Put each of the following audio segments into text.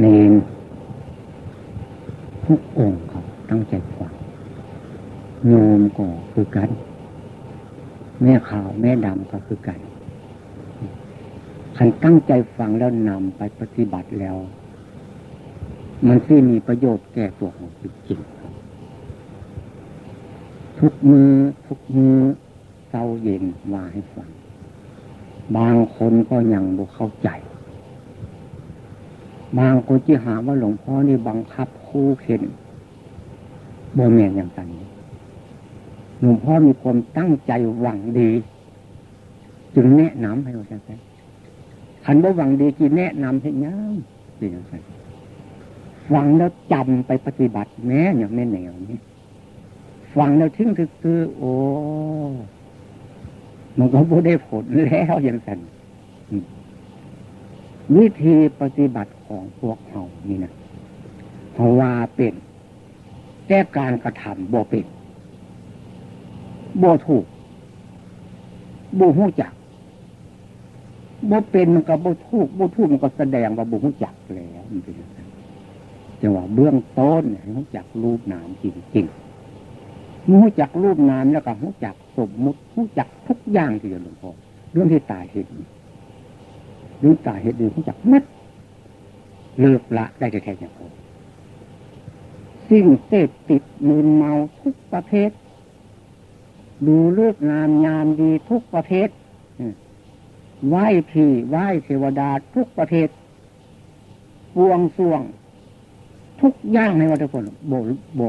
เนนทุกองค์เขาตั้งใจฟังโยมก็คือกัน แม่ขาวแม่ดำก็คือกันคันตั้งใจฟังแล้วนำไปปฏิบัติแล้ว มันที่มีประโยชน์แก่ตัวของจริงทุกมือทุกมือเศร้าเย็นว่าให้ฟัง บางคนก็ยังบ่เข้าใจ บางคนที่หาว่าหลวงพ่อนี่บังคับคู่เข็นบ่แม่นอย่างนี้หลวงพ่อมีความตั้งใจหวังดี จึงแนะนำให้เราใช่ไหมขันบ่หวังดีกี่แนะนำให้ย่างเป็นอย่างไรฟังแล้วจำไปปฏิบัติแม้อย่างแม่แนวนี้ฟังแล้วทิ้งคือ โอ้มันก็บ่ได้ผลแล้วอย่างนั้นวิธีปฏิบัติ ของพวกเขานี่นะเพราว่าเป็น แต่การกระทำบ่เป็นบ่ถูกบ่หูจักบ่เป็นมันก็บ่ถูกบ่ถูกมันก็แสดงว่าบ่หูจักแล้วมันเป็นจังหวะเบื้องต้นให้หูจักรูปนามจริงๆหูจักรูปนามแล้วก็หูจักสมมุติหูจักทุกอย่างที่หลวงพ่อเรื่องที่ตายเห็นเรื่องตายเห็นดีหูจักมัด เลิกละได้แค่อย่างพอสิ่งเสพติดมืนเมาทุกประเภท ดูเลือกงามยามดีทุกประเภทไหว้ผีไหว้เทวดาทุกประเภทปวงส่วง ทุกอย่างในวัฏพลโบโบ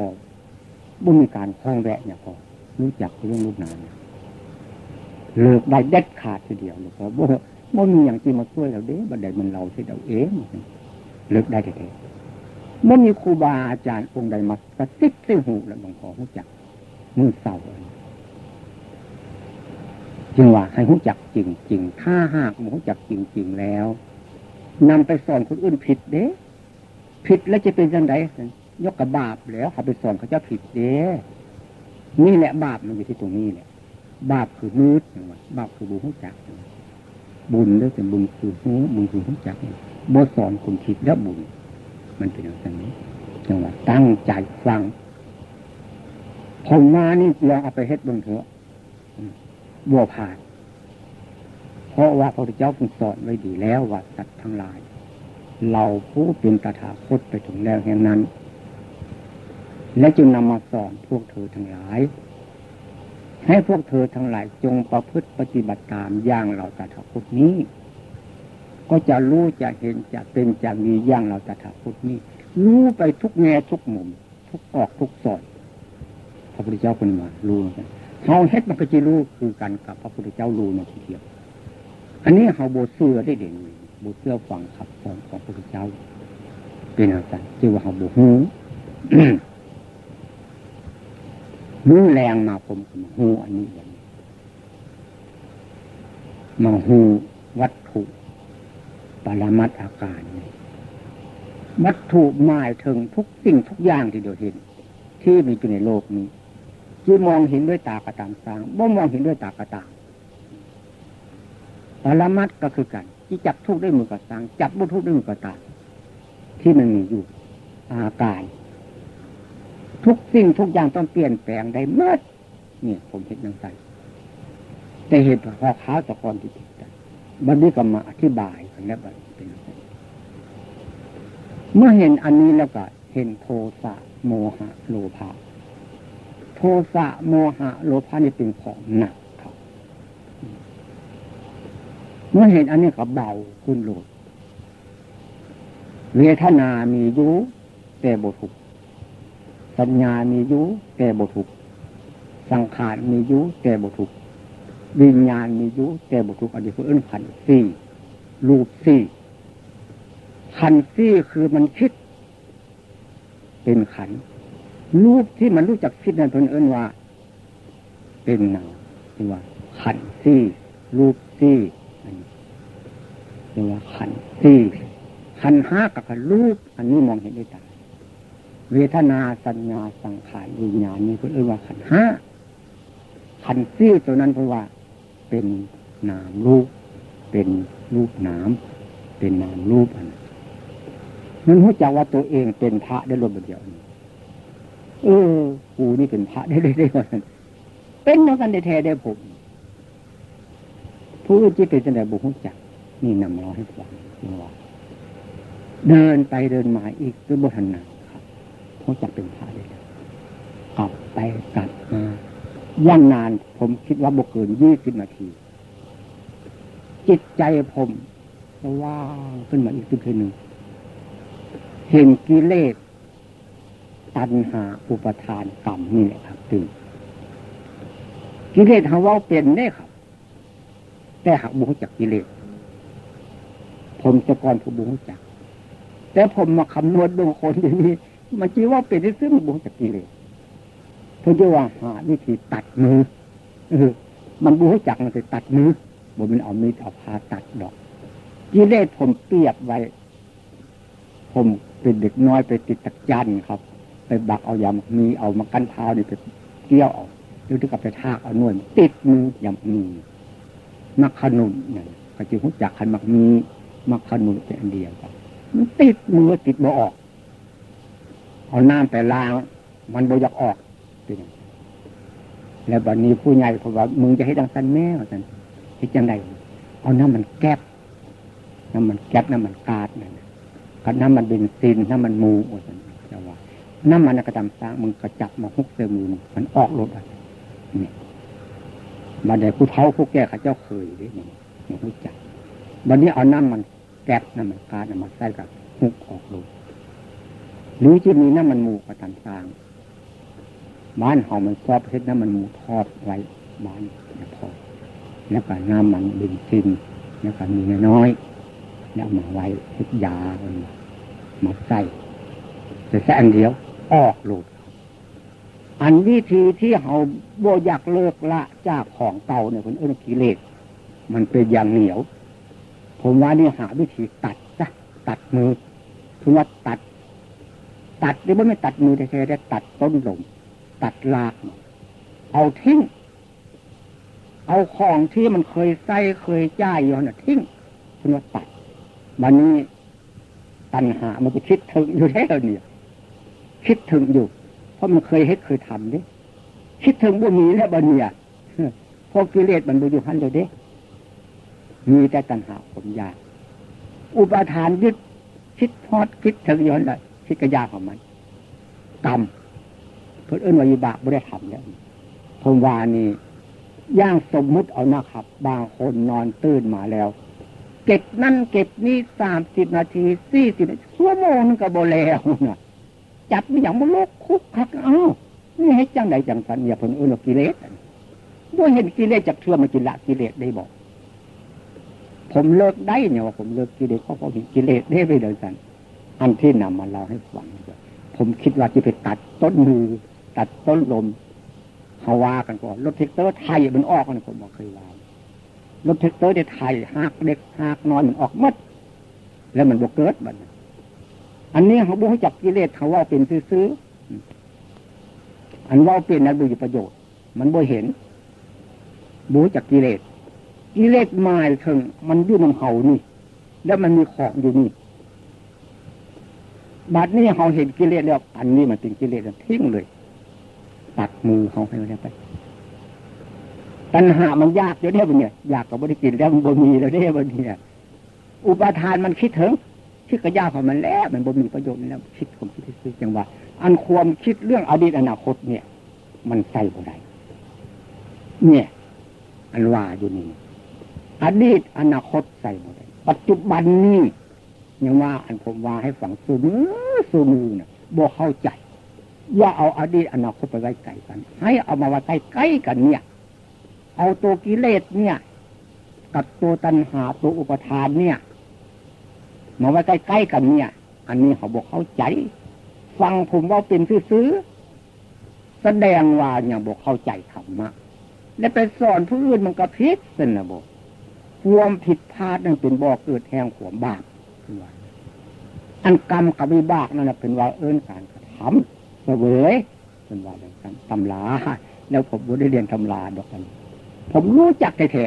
บุมีการคล้องแวะเนี่ยพอรู้จักเรื่องรูปนามเลิกได้เด็ดขาดทีเดียวเลยพอบ่บ่มีอย่างที่มาช่วยเราเด้บันไดมันเราที่เราเอง เลิกได้แท้ๆบ่มีครูบาอาจารย์องค์ใดมากระซิบใส่หูแล้วบางขอรู้จักมือเศร้าจึงว่าให้รู้จักจริงๆถ้าหากรู้จักจริงๆแล้วนำไปสอนคนอื่นผิดเด้ผิดแล้วจะเป็นยังไงยกกับบาปแล้วเขาไปสอนเขาจะผิดเด้นี่แหละบาปมันอยู่ที่ตรงนี้แหละบาปคือมืดอบาปคือบุญรู้จักบุญได้แต่บุญคือหูบุญคือรู้จัก บสอนคนผิดแล้วบุญ มันเป็นอย่างนี้จังหวะตั้งใจฟังผมมานี่ลองเอาไปเฮ็ดบนเถอะบัวผ่าน เพราะว่าพระพุทธเจ้าทรงสอนไว้ดีแล้วว่าสัตว์ทั้งหลาย เราผู้เป็นตถาคตไปถึงแล้วแห่งนั้น และจึงนำมาสอนพวกเธอทั้งหลาย ให้พวกเธอทั้งหลายจงประพฤติปฏิบัติตามอย่างเราตถาคตนี้ ก็จะรู้จะเห็นจะเป็นจะมีอย่างเราตถาคตนี้รู้ไปทุกแง่ทุกมุม ทุกออกทุกสอดพระพุทธเจ้าคนมารู้กันเขาเฮ็ดมันก็จะรู้คือกันกับพระพุทธเจ้ารู้นะทีเดียว อันนี้เขาโบเสื้อได้เด่นโบเสื้อฟังขับสอนของพระพุทธเจ้าเป็นอะไรชื่อว่าเขาโบหูมือแรงมาผมก็มาหูอันนี้อย่างมาหูวัตถุ ปรมัตอาการวัตถุหมายถึงทุกสิ่งทุกอย่างที่เดียวเห็น ที่มีอยู่ในโลกนี้ที่มองเห็นด้วยตากระตามสร้างบ่มองเห็นด้วยตากระตามปรมัดก็คือกัน ที่จับทุกได้มือกระตังจับบุทุกได้มือกระตามที่มันมีอยู่อาการทุกสิ่งทุกอย่างต้องเปลี่ยนแปลงได้เมื่อเนี่ยผมเห็นนังใสแต่เหตุพอค้าตะกอนที่ บัดนี้ก็มาอธิบายกันแล้วแบบเป็นเมื่อเห็นอันนี้แล้วก็เห็นโทสะโมหะโลภะโทสะโมหะโลภะนี่เป็นของหนักครับ เมื่อเห็นอันนี้ก็เบาขึ้นโลดเวทนามียุแต่บทุกสัญญามียุแต่บทุกสังขารมียุแต่บทุก วิญญาณมียุแต่บทุกอันนี้คือเอื้นขันสี่รูปสี่ขันสี่คือมันคิด เป็นขันรูปที่มันรู้จักคิดนั้นเพิ่นเอิ้นว่า เป็นนามที่ว่า ขันซี่รูปซี่อันนี้เรียกว่าขันซี่ขันห้ากับขันรูป อันนี้มองเห็นได้ตาเวทนาสัญญาสังขารวิญญาณนี่เพิ่นเอิ้นว่าขันห้าขันซี่ตัวนั้นเพราะว่า เป็นนามรูป เป็นรูปนาม เป็นนามรูปอันมันรู้จักว่าตัวเองเป็นพระได้รวมเดียวเออกูนี่เป็นพระได้ได้ได้เป็นนักกันได้แท้ได้ผมผู้อื่นที่เป็นจังไดบุคคลจักนี่นำเราให้ฟังว่าเดินไปเดินมาอีกด้วยบทันนาครับเพราะจะเป็นพระได้แล้วกลับไปกลับมา ย่างนานผมคิดว่าบุกเกินยี่สิบนาที จิตใจผมว่างขึ้นมาอีกทีหนึ่งเห็นกิเลสตัณหาอุปทานกรรมนี่แหละครับตื่นกิเลสทาว่าเป็นได้ครับ แต่หากบุคจักกิเลสผมจะก่อนผมบุคจักแต่ผมมาคำนวณดูคนอย่างนี้มันจีว่าเป็นที่ซึ่งบุคจักกิเลส เพื่อจะว่าหาวิธีตัดมือเออมันบุคจักมันจะตัดมือบ่มันเอามีดเอาพาตัดดอกกิเลสผมเปรียบไว้ ผมเป็นเด็กน้อยไปติดตะจันครับ ไปบักเอายำมีเอามากั้นเท้านี่ไปเกี่ยวเอาหรือที่กับไปทากเอานวลติดมือยำมีมักขนุนนี่ยก็จึงรู้จักขันมักมีมักขนุนเป็นอันเดียวกันมันติดมือติดบ่ออก เอาน้ำไปล้างมันบ่อยากออก เป็นแล้วบัดนี้ผู้ใหญ่ผมว่ามึงจะให้ดังสันแม่สันให้จังไดเอาน้ำมันแก๊บน้ำมันแก๊บน้ำมันกาดนั่นกับน้ำมันเบนซินน้ำมันมูสันจะว่าน้ำมันกระทำสร้างมึงกระจับมาฮุกเซมือมันออกรถอะนี่บัดนี้ผู้เฒ่าผู้แก่ข้าเจ้าเคยด้วยนี่มันรู้จักบัดนี้เอาน้ำมันแก๊บน้ำมันกาดน้ำมันใส่กับฮุกออกรถหรือจะมีน้ำมันมูกระทำสร้าง บ้านหอมมันซอบเห็ดน้ำมันหมูทอดไว้บ้านพอแล้วก็น้ำมันเบนซินแล้วก็มีน้อยแล้วมาไว้เห็ดยามาใส่แต่แค่อันเดียว ออกหลุดอันวิธีที่เขาโบอยากเลิกละจากของเก่าเนี่ยคนเอื้นกิเลสมันเป็นอย่างเหนียว ผมว่านี่หาวิธีตัดซะตัดมือคือว่าตัด ตัดหรือไม่ตัดมือแท้ๆได้ตัดต้นลม ตัดลากเอาทิ้ง เอาของที่มันเคยใส่เคยจ่ายอยู่น่ะทิ้งคุณว่าตัดมันนี้ตัณหา มันจะคิดถึงอยู่แล้วเนี่ย คิดถึงอยู่ เพราะมันเคยเฮ็ดเคยทำเนี่ยคิดถึงบ่มีแล้วบ่เนี่ยพราะกิเลสมันบ่อยู่หันเลยเด้มีแต่ตัณหาผมยาก อุปทานยึดคิดพอดคิดถึงย้อนเลยคิดกระยาของมันกรรม พื่อเอื้นวิบากไม่ได้ทำแล้วผมว่านี่ย่างสมมุติเอานะครับ บางคนนอนตื่นมาแล้ว เก็บนั่นเก็บนี่สามสิบนาทีสี่สิบชั่วโมงนึงก็บแล้วนะจับไม่อย่างมันโลกคุกคักเอ้านี่ให้จังใดจังสันอย่าเพิ่งเอื้นกิเลสด้วยเห็นกิเลสจากเชื่อมากินละกิเลสได้บอกผมเลิกได้เนี่ยว่าผมเลิกกิเลสเพราะผมเห็นกิเลสได้ไปเดินสันอันที่นำมาเล่าให้ฟังผมคิดว่าจะไปตัดต้นมือ ตัดต้นลมเขาว่ากันก่อนรถเทคเตอร์ไทยมันออกกันผมบอกเคยว่ารถเทคเตอร์ในไทยหักเด็กหักน้อยมันออกมัดแล้วมันบกเกิดบันอันนี้เขาบุกจับกิเลสเขาว่าเป็นซื้ออันว่าเป็นนั้นบุญประโยชน์ มันบ่เห็นบูจักกิเลสกิเลสมาถึงมันอยู่ในเขานี่ แล้วมันมีของอยู่นี่บัดนี้เขาเห็นกิเลสแล้วอันนี้มันเป็นกิเลสทิ้งเลย ตัดมือเขาให้ไปปัญหามันยากเดี๋ยวนี้บนเนี่ยยากกับบริกินแล้วมันบ่มีแล้วเนี่ยบนเนี่ยอุปทานมันคิดถึงคิดกระยาของมันแล้วมันบ่มีประโยชน์แล้วคิดผมคิดซื้อจังว่า อันความคิดเรื่องอดีตอนาคตเนี่ย มันใส่บ่ได้เนี่ย อันว่าอยู่นี่อดีตอนาคตใส่บ่ได้ปัจจุบันนี้ยังว่าอันผมว่าให้ฝังสูมือสูมือนะบ่เข้าใจ ว่าเอาอดีตอนาคตไปไว้ใกล้กัน ให้เอามาไว้ใกล้ใกล้กันเนี่ย เอาตัวกิเลสเนี่ย กับตัวตัณหาตัวอุปทานเนี่ย มาไว้ใกล้ใกล้กันเนี่ย อันนี้เขาบอกเข้าใจ ฟังผมว่าเป็นซื้อแสดงว่าอย่างบอกเข้าใจธรรมะและไปสอนผู้อื่นมันก็พิษสนะบอกความผิดพลาดนั่นเป็นบ่อเกิดแห่งขวมบาปอันกรรมกับวิบากนั่นเป็นว่าเอิ้นการกระทำ เสวยเป็นว่าอย่างนั้นตำลาแล้วผมได้เรียนตำลาดอกกัน ผมรู้จักแท้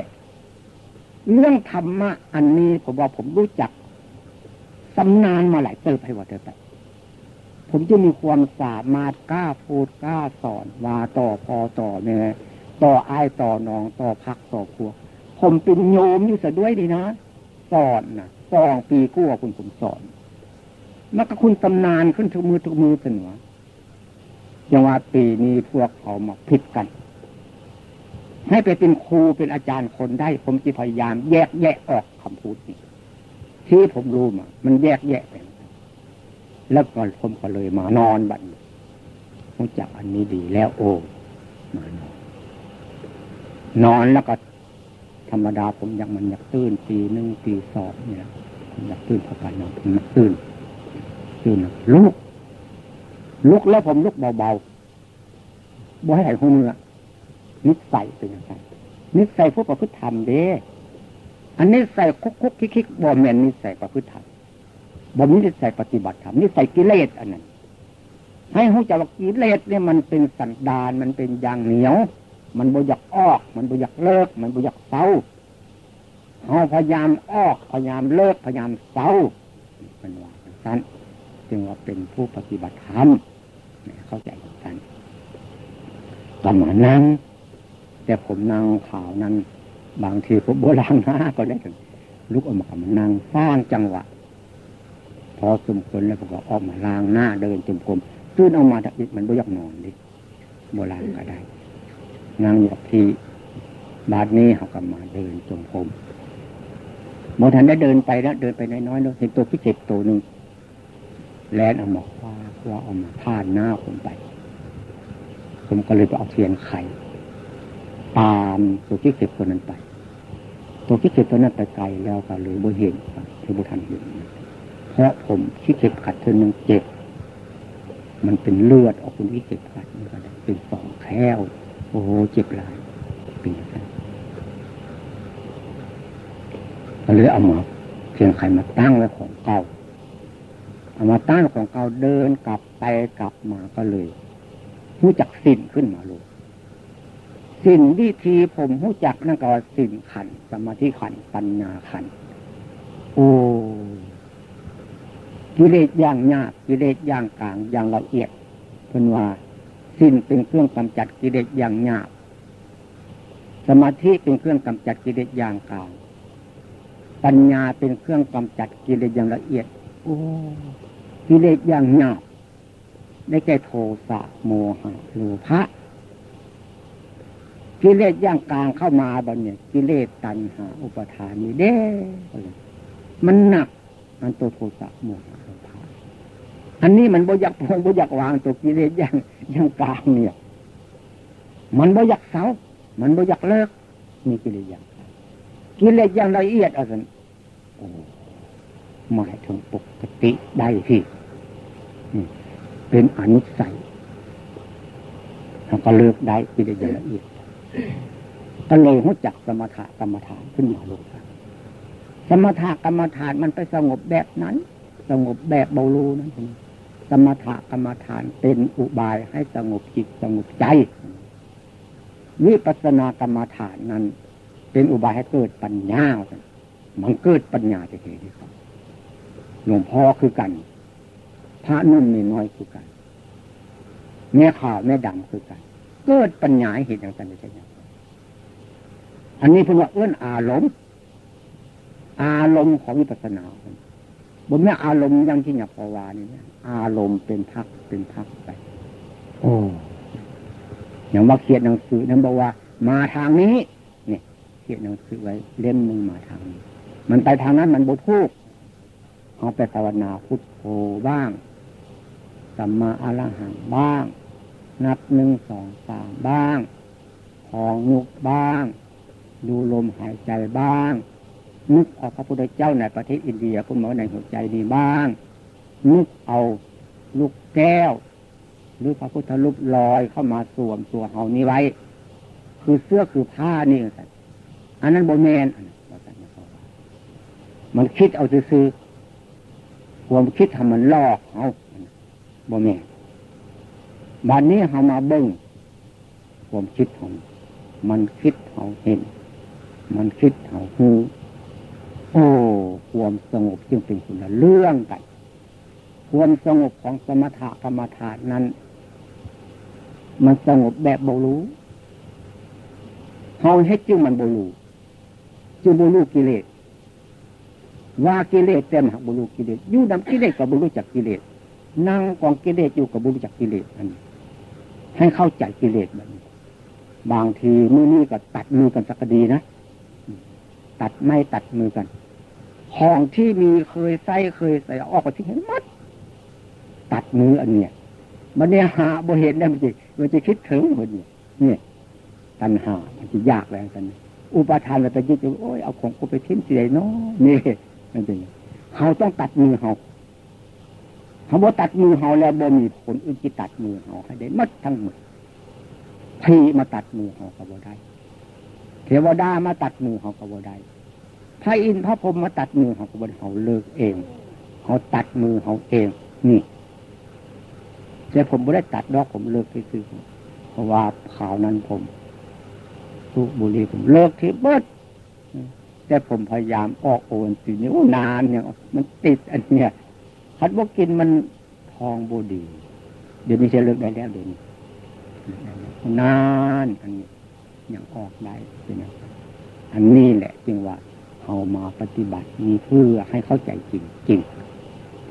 เรื่องธรรมะอันนี้ผมว่าผมรู้จักตำนานมาหลายเติบให้ว่าเติบไปผมจะมีความสามารถกล้าพูดกล้าสอนว่าต่อพอต่อแม่ต่ออายต่อน้องต่อพักต่อครัว ผมเป็นโยมอยู่ซะด้วยดีนะสอนนะสองปีกู้คุณผมสอนมันก็คุณตำนานขึ้นทุกมือทุกมือเสนอ ย่างว่าปีนี้พวกเขามาผิดกัน ให้ไปเป็นครูเป็นอาจารย์คนได้ ผมจะพยายามแยกแยะออกคำพูดนี้ที่ผมรู้มา มันแยกแยะไปแล้วก็ผมก็เลยมานอนบัดรู้จักอันนี้ดีแล้วโอ้มานอนนอนแล้วก็ธรรมดาผมอยากมันอยากตื่นตีหนึ่งตีสองเนี่ยอยากตื่นพอกันนอนอยากตื่นตื่นลุก ลุกแล้วผมลุกเบาๆบ่ให้ไหลหัวมือนิสัยเป็นยังไงนิสัยพวกประพฤติธรรมเด้อันนี้ใส่คุกคุกคิกคิกบ่แมนนิสัยประพฤติธรรมบ่มีนิสัยปฏิบัติธรรมนิสัยกิเลสอันนั้น ให้หูจักว่ากิเลสเนี่ยมันเป็นสันดานมันเป็นยางเหนียว มันบ่อยากออก มันบ่อยากเลิก มันบ่อยากเศร้าเราพยายามออกพยายามเลิกพยายามเศร้าเป็นว่าสั้นจึงว่าเป็นผู้ปฏิบัติธรรม เข้าใจสั้นประมาณนั้น แต่ผมนั่งข่าวนั้น บางทีผมโบราณนะก็ได้ลุกออกมามันนั่งสร้างจังหวะ พอสมควรแล้วผมก็ออกมาล้างหน้าเดินจมกรมตื่นออกมาอีกมันไม่อยากนอนดิโบราณก็ได้นั่งอยู่กับที่บาดนี้เขาก็มาเดินจมกรมโมทันได้เดินไปแล้วเดินไปน้อยๆเห็นตัวพิเศษตัวหนึ่ง แลนออกมาคว้าคว้าออกมาผ่านหน้าผมไป ผมก็เลยไปเอาเทียนไขตามตัวพิเศษตัวนั้นไป ตัวพิเศษตัวนั้นไปไกลแล้วก็เลยบ่เห็นคือบุทันเห็นเพราะผมคิดเจ็บขัดเธอนึงเจ็บ มันเป็นเลือดออกเป็นวิเจ็บขัดนี่ก็ได้เป็นสองแค้วโอ้โหเจ็บหลายเป็นอย่างนั้นก็เลยเอาหมอเพียงไขมาตั้งไว้ของเก่า เอามาตั้งของเก่าเดินกลับไปกลับมาก็เลยรู้จักสิ้นขึ้นมาเลยสิ่นวิธีผมหู้จักนั่นก็สิ่นขัน สมาธิขันปัญญาขัน โอ้กิเลสอย่างยากกิเลสอย่างกลางอย่างละเอียดเพิ่นว่าสิ้นเป็นเครื่องกำจัดกิเลสอย่างยากสมาธิเป็นเครื่องกำจัดกิเลสอย่างกลาง ปัญญาเป็นเครื่องกำจัดกิเลสอย่างละเอียด โอ้ กิเลสอย่างยาได้แก่โทสะโมหะโลภะกิเลสย่างกลางเข้ามาบันเนี่ยกิเลสตัณหา อุปทานนี่เด้มันหนักมันตัวโทสะโมหะอันนี้มันบ่อยากพงบ่อยากวางตัวกิเลสย่างย่างกลางเนี่ย มันบ่อยากเสามันบ่อยากเลิกมีกิเลสย่างกิเลสย่างละเอียดอะสิโอ้หมายถึงปกติได้ที่ เป็นอนุสัยเราก็เลิกได้กิเลสอย่างละเอียดก็เลยรู้จักสมถะกรรมฐานขึ้นมาลงสมถะกรรมฐานมันไปสงบแบบนั้น สงบแบบเบาลูนั่นเองสมถะกรรมฐานเป็นอุบายให้สงบจิตสงบใจ วิปัสสนากรรมฐานนั้น เป็นอุบายให้เกิดปัญญา มันเกิดปัญญาจะเห็นครับหลวงพ่อคือกัน พระนุ่นมีน้อยคือกันแม่ข่าวแม่ดำคือกัน เกิดปัญญาเห็นอย่างนั้นได้ยังอันนี้เพิ่งว่าเอื้อนอารมณ์ อารมณ์ของวิปัสสนาบนแม่อารมณ์ยังที่หยับพวานี่นะอารมณ์เป็นพักเป็นพักไปโอ้อย่างว่าเขียนหนังสือนั้นบอกว่า มาทางนี้ เนี่ย เขียนหนังสือไว้เล่มหนึ่งมาทางนี้ มันไปทางนั้นมันบุทูกเขาไปภาวนาพุทโธบ้าง สัมมาอรหังบ้าง นับหนึ่งสองสามบ้าง ของนุกบ้าง ดูลมหายใจบ้าง นึกเอาพระพุทธเจ้าในประเทศอินเดียพุทธมอในหัวใจนี้บ้าง นึกเอาลูกแก้ว หรือพระพุทธรูปลอยเข้ามาสวมตัวเฮานี้ไว้ คือเสื้อคือผ้านี่อันนั้นโบแมนมันคิดเอาซื้อความคิดทำมันลอกเอา บ่แมนบันนี้เฮามาเบิ้งความคิดของมันคิดเขาเห็น มันคิดเขาหูโอ้ความสงบจึงเป็นคุณเรื่องกันความสงบของสมถะกรรมฐานนั้น มันสงบแบบบรู้เฮาให้จึงมันบรู้จึงบรู้กิเลสว่ากิเลสเต็มหักบรู้กิเลสยู่ดำกิเลสกับบรู้จักกิเลส นั่งกองกิเลสอยู่กับบรู้จักกิเลสอันให้เข้าใจกิเลสมันบางทีมือนี้ก็ตัดมือกันสักดีนะตัดไม่ตัดมือกันของที่มีเคยใส่เคยใส่ออกไปทิ้งหมดตัดมืออันเนี้ยมันเนี่ยหาบ่เห็นได้มันจะมันจะคิดถึงคนเนี่ยเนี่ยตัณหามันจะยากแล้วกัน อุปทานเราไปยึดโอ้ยเอาของกูไปทิ้งเสียเนาะนี่นั่นเป็นเขาต้องตัดมือเขา เขาบอกตัดมือเขาแล้วบ่มีผลอื่นที่ตัดมือเขาให้ได้มัดทั้งหมดพีมาตัดมือเขาก็บ่ได้เทวดามาตัดมือเขาก็บ่ได้พระอินทร์พระพรหมมาตัดมือเขาก็บ่ได้เขาเลิกเองเขาตัดมือเขาเอง นี่แต่ผมไม่ได้ตัดดอกผมเลิกที่ซื้อเพราะว่าข่าวนั้นผมสูบบุหรี่ผมเลิกที่เบิดแต่ผมพยายามออกโอนสีนี้นานเนี่ย มันติดอันเนี้ย คัดว่ากินมันทองบูดี เดี๋ยวนี้จะเลิกได้แล้วเดี๋ยวนี้นานอันนี้ยังออกได้เป็นอันนี้แหละจึงว่าเอามาปฏิบัตินี้เพื่อให้เข้าใจจริงจริง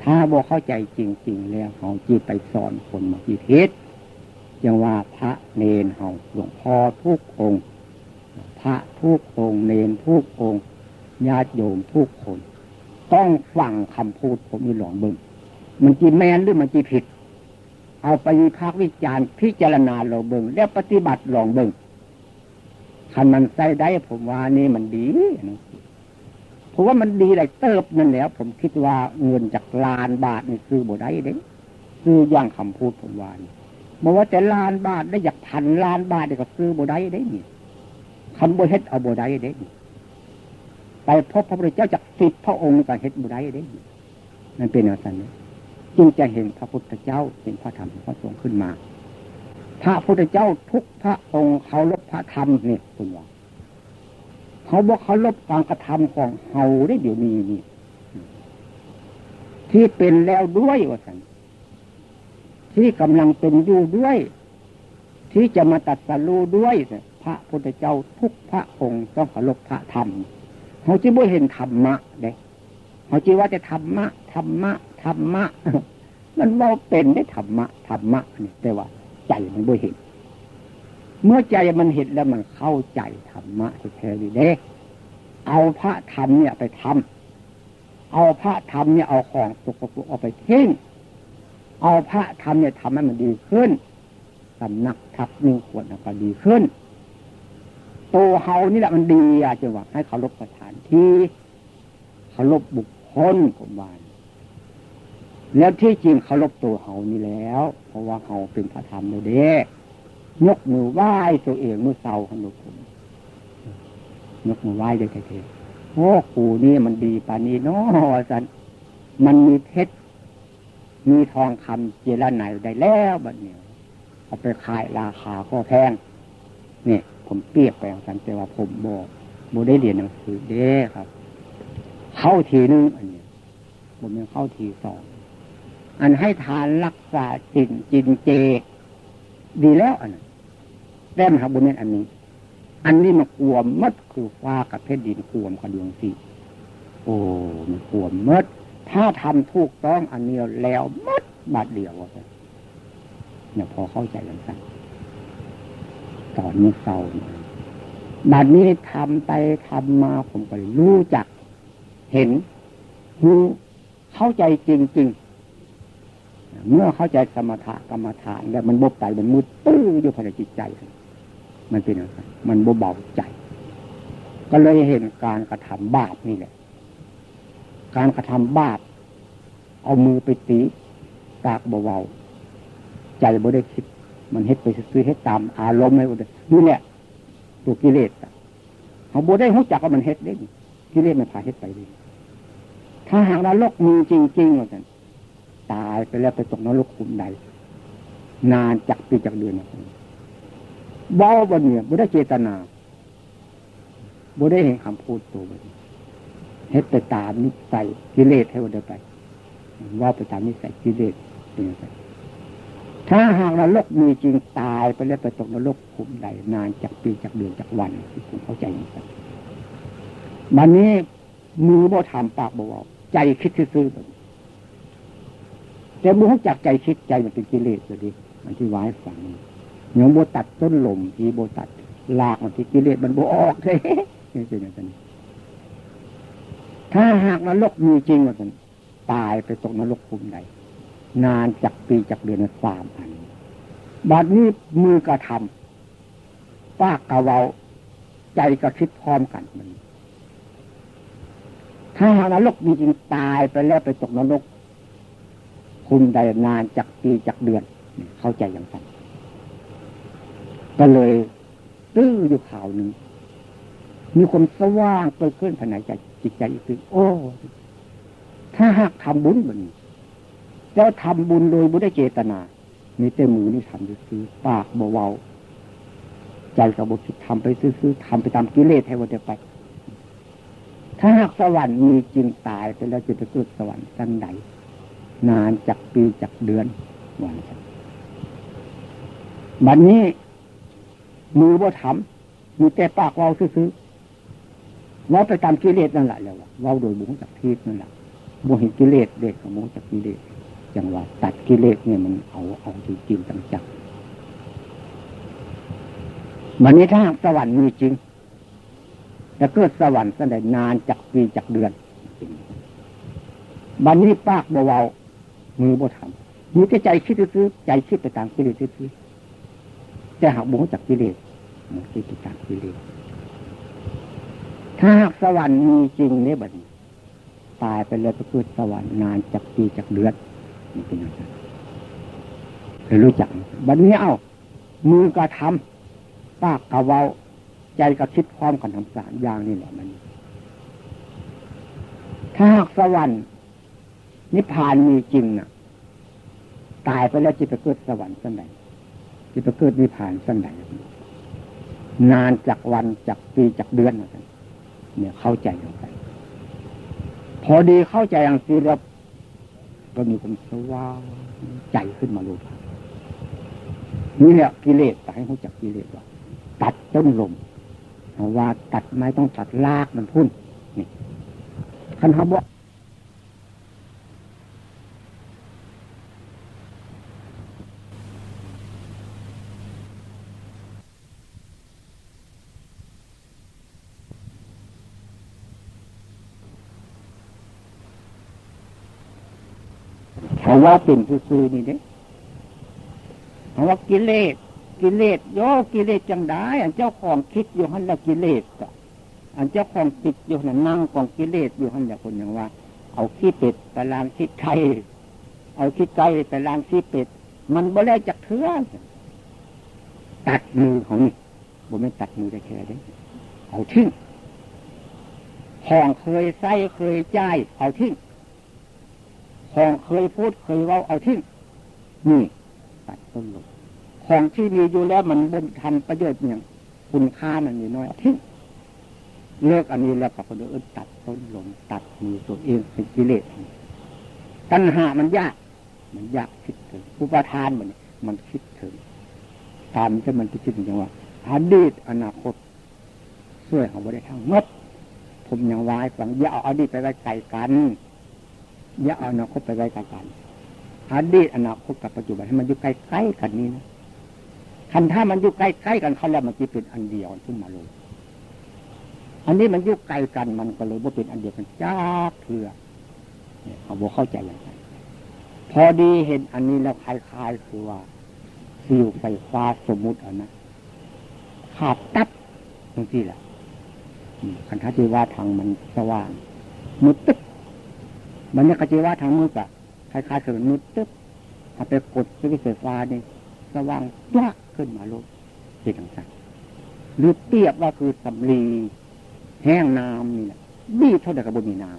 ถ้าบอกเข้าใจจริงๆแล้วเขาจีไปสอนคนมาจีเทศยังว่าพระเนนเขาหลวงพ่อทุกองค์ พระทุกองค์ เนนทุกองค์ญาติโยมทุกคน ต้องฟังคำพูดผมมีหลองเบิงมันจีแมนหรือมันจีผิด เอาไปวิพากษ์วิจารณ์พิจารณาเราเบิงแล้วปฏิบัติลองเบิงคันมันใส่ได้ผมว่านี่มันดีนะเพราะว่ามันดีอะไรเติบนั่นแล้ว ผมคิดว่าเงินจากลานบาทนี่คือบ่ได้เด้ซื้อย่างคำพูดผมว่านี่บอกว่าแต่ลานบาทได้อยากพันลานบาทเด็ก็ซื้อบ่ได้เด้นี่คำบ่เฮ็ดเอาบ่ได้เด้ ไปพบพระพุทธเจ้าจากสิบพระองค์ก็เฮ็ดบ่ได้เด้นั่นเป็นอะไรนจึงจะเห็นพระพุทธเจ้าเห็นพระธรรมพระสงฆ์ขึ้นมา พระพุทธเจ้าทุกพระองค์เขาลบพระธรรมนี่คุณว่าเขาบอกเขาลบการกระทำของเฮาได้เดี๋ยวนี้นี่ที่เป็นแล้วด้วยว่าสันที่กำลังเป็นอยู่ด้วย ที่จะมาตัดสรู้ด้วย พระพุทธเจ้าทุกพระองค์ต้องเคารพพระธรรม เขาจีบ่เห็นธรรมะเด้เขาจีว่าจะธรรมะธรรมะธรรมะ มันว่าเป็นได้ธรรมะธรรมะนี่แต่ว่า ใจมันบ่เห็น เมื่อใจมันเห็นแล้วมันเข้าใจธรรมะแท้ดีเด้เอาพระธรรมเนี่ยไปทำเอาพระธรรมเนี่ยเอาของตกปรกเอาไปทิ้งเอาพระธรรมเนี่ยทำให้มันดีขึ้นสำนักทับหนึ่งขวดก็ดีขึ้น ตัวเฮานี่แหละมันดีอะจังหวะให้เขาลบสถานที่เขาลบบุคคลผมว่าแล้วที่จริงเขาลบตัวเฮานี่แล้ว เพราะว่าเฮาเป็นพระธรรมเลยเด้ยกมือไหว้ตัวเองเมื่อเศร้าขนมผมยกมือไหว้เลยเท่ๆโอ้กูนี่มันดีปานี้เนาะสันมันมีเพชรมีทองคำเจรไนได้แล้วบัดเนี้ยเอาไปขายราคาก็แพงเนี่ย ผมเปรียบไปสันแต่ว่าผมบอกโบได้เรียนหนังสือเด้ครับ เข้าทีนึงอันนี้ผมยังเข้าทีสองอันให้ทานรักษาจินจินเจ ดีแล้วอันนั้นแต้มครับบนนี้อันนี้ อันนี้มันกลัวมัดคือฟ้ากับเพชรดินกลัวมกระดวงสีโอ้มันกลัวมัดถ้าทำถูกต้องอันนี้แล้วมัดบาดเดียวเนี่ยพอเข้าใจกันสัก ตอนนี้เศร้ามาบัดนี้ทำไปทำมาผมก็รู้จัก เห็นรู้เข้าใจจริง ๆ เมื่อเข้าใจสมถะกรรมฐานแล้วมันบกไปมันมืดตื้ออยู่ภายในจิตใจ มันเป็นอะไรมันเบาใจ ก็เลยเห็นการกระทำบาปนี่แหละ การกระทำบาปเอามือไปตีตากเบาๆใจบ่ได้คิด มันเฮ็ดไปซื้อเฮ็ดตามอารมณ์ไม่หมดนี่แหละตัวกิเลสเขาบ่ได้หูจักว่ามันเฮ็ดได้กิเลสมันพาเฮ็ดไปเลยถ้าหากนรกมีจริงๆว่าสันตายไปแล้วไปตกนรกขุมใด นานจักปีจักเดือนนะบ่บนเนี่ยบ่ได้เจตนาบ่ได้เห็นคำพูดตัวบนเฮ็ดไปตามนิสัยกิเลสให้วันเดินไป ว่าไปตามนิสัยกิเลสเป็นยังไง ถ้าหากนรกมีจริงตายไปแล้วไปตกนรกขุมใดนานจากปีจากเดือนจากวันที่ผมเข้าใจอย่างนั้นบันนี้มือบ่ทำปากบ่เวาใจคิดซื่อแต่มือเขาจักใจคิดใจมันเป็นกิเลสเลยดิมันที่ไว้ฝังเหนียวโบตัดต้นลมที่โบตัดลากมันที่กิเลสมันโบออกเลยนี่เป็นอย่างนั้ถ้าหากนรกมีจริงว่าสันตายไปตกนรกภูมิใด นานจากปีจากเดือนสามอันบัดนี้มือกระทำปากกระเวาใจกระคิดพร้อมกันมัน ถ้าหากนรกมีจริงตายไปแล้วไปตกนรก คุณใดนานจากปีจากเดือน เข้าใจอย่างนั้นก็เลยตื้ออยู่ข่าวหนึ่งมีคนสว่างเกิดขึ้นภายในใจจิตใจอีกทีโอ้ ถ้าหากทำบุญมัน แล้วทำบุญโดยบุได้เจตนามีแต่มือนี่ทำซื้อปากเบาใจกับบุคิดทำไปซื้อทำไปตามกิเลสให้วันเดียวไป ถ้าหากสวรรค์มีจริงตายไปแล้วจะไปเกิดสวรรค์สั้นใดนานจากปีจากเดือนวันบัดนนี้ มือว่ทำมีแต่ปากเราซื้อเราไปตามกิเลสนั่นแหละแล้วเราโดยบุญจากทิพนั่นแหละบุญกิเลสเด็กของบุญจากกิเลส จังว่า ตัดกิเลสเนี่ยมันเอาเอาจริงจริงจังจังวันนี้ถ้าสวรรค์มีจริงจะเกิดสวรรค์สั้นใดนานจากปีจากเดือนบันนี้ปากเบามือบ่ทำมีแต่ใจคิดซื้อใจคิดไปตามกิเลสซื้อแต่หากบุญจากกิเลสมันคิดไปตามกิเลสถ้าหากสวรรค์มีจริงเนี่ยบัดนี้ตายไปเลยไปเกิดสวรรค์นานจากปีจากเดือน เป็นอย่างนั้นเคยรู้จักบัดนี้เอามือกระทำปากกระเว้า ใจกระคิดความกันทำสารอย่างนี่แหละมัน ถ้าหากสวรรค์นิพพานมีจริงน่ะ ตายไปแล้วจะไปเกิดสวรรค์สันใดจะไปเกิดนิพพานสันใดนานจากวันจากปีจากเดือนเนี่ยเข้าใจลงไปพอดีเข้าใจอย่างสีแล้ว ก็มีความสว่างใจขึ้นมาลูกนี่แหละกิเลสแต่ให้เขาจับกิเลสว่าตัดต้นลมเพราว่าตัดไม้ต้องตัดรากมันพุ่นนี่คันเขาบอก ว่าเป็นซื่อๆนี่เด้เขาว่ากิเลสกิเลสโยกิเลสจังได้อันเจ้าของคิดอยู่หันละกิเลสอันเจ้าของติดอยู่หันนั่งของกิเลสอยู่หันละคนอย่างว่า เอาขี้เป็ดไปล้างขี้ไก่เอาขี้ไก่ไปล้างขี้เป็ด มันบ่ได้จากเถื่อตัดมือของนี่บ่ไม่ตัดมือได้แค่เด้เอาทิ้งของเคยใส่เคยจ่ายเอาทิ้ง ของเคยพูดเคยเว้าเอาทิ้งนี่ตัดต้นลงของที่มีอยู่แล้วมันบนทันประโยชน์อย่างคุณค่ามันมีน้อยทิ้งเลิกอันนี้แล้วกับคนอื่นตัดต้นลงตัดมือตัวเองเป็นกิเลสตัณหามันยาก มันยากคิดถึงอุปทานมันมันคิดถึงตามที่มันคิดถึงอย่างว่าอดีตอนาคตช่วยเขาไม่ได้ทั้งหมดผมยังวายฝังอย่าเอาอดีตไปไว้ไกลกัน อย่าเอาอนาคตไปไว้ใกล้กันอดีตอนาคตกับปัจจุบันให้มันอยู่ใกล้ๆกันนี้นะคันถ้ามันอยู่ใกล้ๆกันเขาแล้วมันจะเป็นอันเดียวขึ้นมาเลยอันนี้มันอยู่ไกลกันมันก็เลยว่าเป็นอันเดียวกันจ้าเถื่อเอาบอกเข้าใจอย่างไรพอดีเห็นอันนี้แล้วคลายๆคือว่าสิวไฟฟ้าสมมุติอันนะขาดตับตรงที่แหละคันท้าจีว่าทางมันสว่างมุดตึ๊บ มันเนี่ยกจิว่าทางมือกะคล้ายๆกับนุดตึ๊บถ้าไปกดสวิตไฟฟ้านี่สว่างยักขึ้นมาลูกที่ต่างๆหรือเปรียบว่าคือสำลีแห้งน้ำนี่แหละบีบเท่าเดียวกับบนมีน้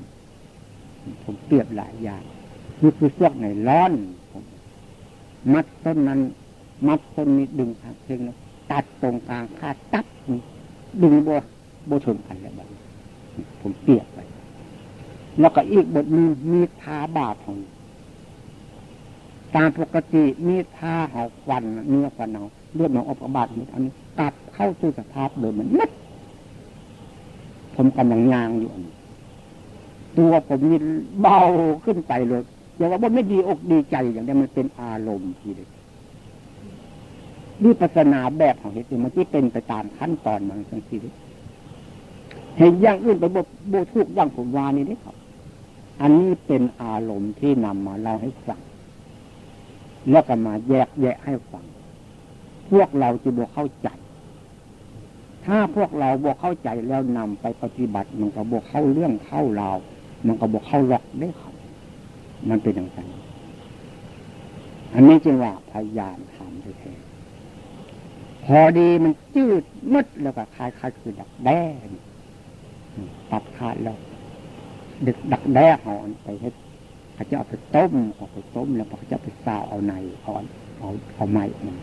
ำผมเปรียบหลายอย่างนี่คือเสื้อในร้อนผมมัดต้นนั้น มัดต้นนี้ดึงทางเชิงตัดตรงกลางคาดตัดดึงบัวบัวชนกันแล้วแบบผมเปรียบไป แล้วก็อีกบทมีมีทาบาดของตามปกติมีทาหอกฟันเนื้อฟันเอาเลือดหนองอบาดอันนี้กลับเข้าสู่สภาพเดิมมันนัดผมกำลังยางอยู่อันตัวผมนี่เบาขึ้นไปเลยอย่างว่าไม่ดีอกดีใจอย่างนี้มันเป็นอารมณ์ทีเดียวนี่ปัสนาแบบของเหตุมันที่เป็นไปตามขั้นตอนมันทั้งทีเห็นอย่างอื่นไปบโบทุกอย่างผมวานี่ได้ครับ อันนี้เป็นอารมณ์ที่นำมาเล่าให้ฟังแล้วก็มาแยกแยะให้ฟัง พวกเราจะบวเข้าใจ ถ้าพวกเราบวเข้าใจแล้วนำไปปฏิบัติ มันก็บวเข้าเรื่องเข้าเรามันก็บวเข้าหลอกได้ครับมันเป็นอย่างไรอันนี้จึงว่าพยายามทำแท้พอดีมันจืดมืดแล้วก็คลายคลายคือดักแด้ตัดขาดแล้ว ดึกดักแด้หอนไปให้เขาจะเอาไปต้มเอาไปต้มแล้วเขาจะไปซาวเอาในเอาเอาเอาไม้มัน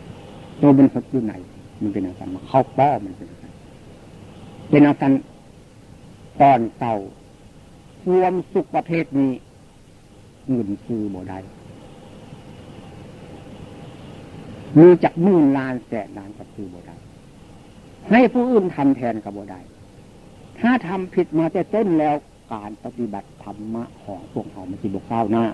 ตัวมันสดอยู่ไหนมันเป็นอะไรมาเข้าป้อมันเป็นอะไรเป็นอะไรตอนเต่าความสุขประเภทนี้เงินซื้อบ่ได้มีจากมื่นล้านแสนล้านกับซื้อบ่ได้ให้ผู้อื่นทำแทนกับบ่ได้ถ้าทำผิดมาแต่ต้นแล้ว การปฏิบัติธรรมะของพวกเขามันจะบกเก้าหน้า